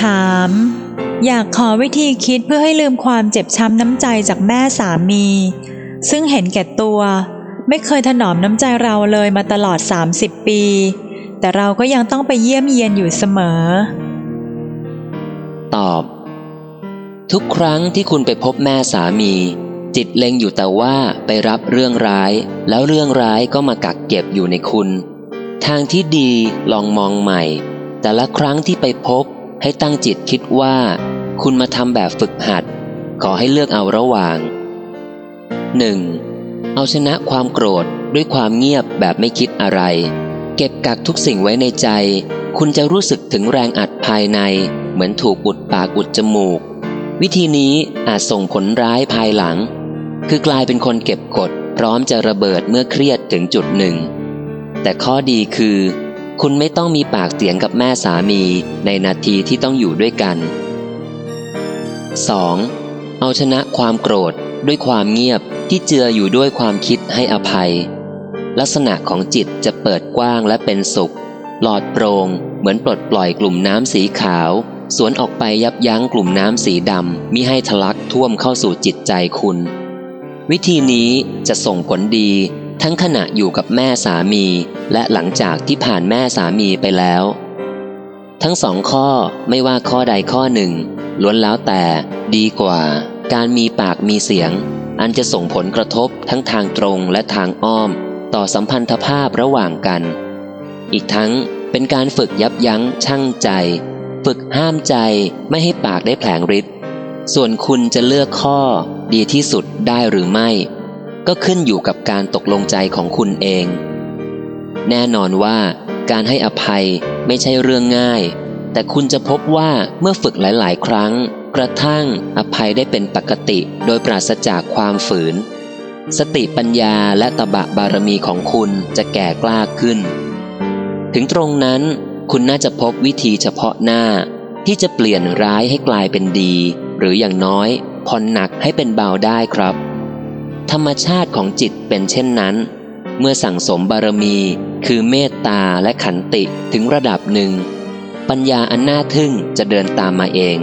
ถาม อยากขอวิธีคิดเพื่อให้ลืมความเจ็บช้ำน้ำใจจากแม่สามี ซึ่งเห็นแก่ตัว ไม่เคยถนอมน้ำใจเราเลยมาตลอด 30 ปี แต่เราก็ยังต้องไปเยี่ยมเยียนอยู่เสมอ ตอบ ทุกครั้งที่คุณไปพบแม่สามี จิตเล็งอยู่แต่ว่าไปรับเรื่องร้าย แล้วเรื่องร้ายก็มากักเก็บอยู่ในคุณ ทางที่ดีลองมองใหม่ แต่ละครั้งที่ไปพบ ให้ตั้งจิตคิดว่า คุณมาทำแบบฝึกหัด ขอให้เลือกเอาระหว่าง 1. เอาชนะความโกรธด้วยความเงียบแบบไม่คิดอะไร เก็บกักทุกสิ่งไว้ในใจ คุณจะรู้สึกถึงแรงอัดภายในเหมือนถูกอุดปากอุดจมูก วิธีนี้อาจส่งผลร้ายภายหลัง คือกลายเป็นคนเก็บกด พร้อมจะระเบิดเมื่อเครียดถึงจุดหนึ่ง แต่ข้อดีคือ คุณไม่ต้องมีปากเสียงกับแม่สามีในนาทีที่ต้องอยู่ด้วยกัน 2. เอาชนะความโกรธด้วยความเงียบที่เจืออยู่ด้วยความคิดให้อภัย ลักษณะของจิตจะเปิดกว้างและเป็นสุขปลอดโปรง่งเหมือนปลดปล่อยกลุ่มน้ำสีขาว สวนออกไปยับยั้งกลุ่มน้ำสีดำมิให้ทะลักท่วมเข้าสู่จิตใจคุณ วิธีนี้จะส่งผลดี ทั้งขณะอยู่กับแม่สามีและหลังจากที่ผ่านแม่สามีไปแล้ว ทั้งสองข้อไม่ว่าข้อใดข้อหนึ่ง ล้วนแล้วแต่ดีกว่า การมีปากมีเสียง อันจะส่งผลกระทบทั้งทางตรงและทางอ้อม ต่อสัมพันธภาพระหว่างกัน อีกทั้งเป็นการฝึกยับยั้งชั่งใจ ฝึกห้ามใจไม่ให้ปากได้แผลงฤทธิ์ส่วนคุณจะเลือกข้อดีที่สุดได้หรือไม่ ก็ขึ้นอยู่กับการตกลงใจของคุณเอง แน่นอนว่าการให้อภัยไม่ใช่เรื่องง่าย แต่คุณจะพบว่าเมื่อฝึกหลาย ๆ ครั้ง กระทั่งอภัยได้เป็นปกติโดยปราศจากความฝืน สติปัญญาและตบะบารมีของคุณจะแก่กล้าขึ้น ถึงตรงนั้นคุณน่าจะพบวิธีเฉพาะหน้า ที่จะเปลี่ยนร้ายให้กลายเป็นดี หรืออย่างน้อยผ่อนหนักให้เป็นเบาได้ครับ ธรรมชาติของจิตเป็นเช่นนั้น เมื่อสั่งสมบารมี คือเมตตาและขันติถึงระดับหนึ่ง ปัญญาอันน่าทึ่งจะเดินตามมาเอง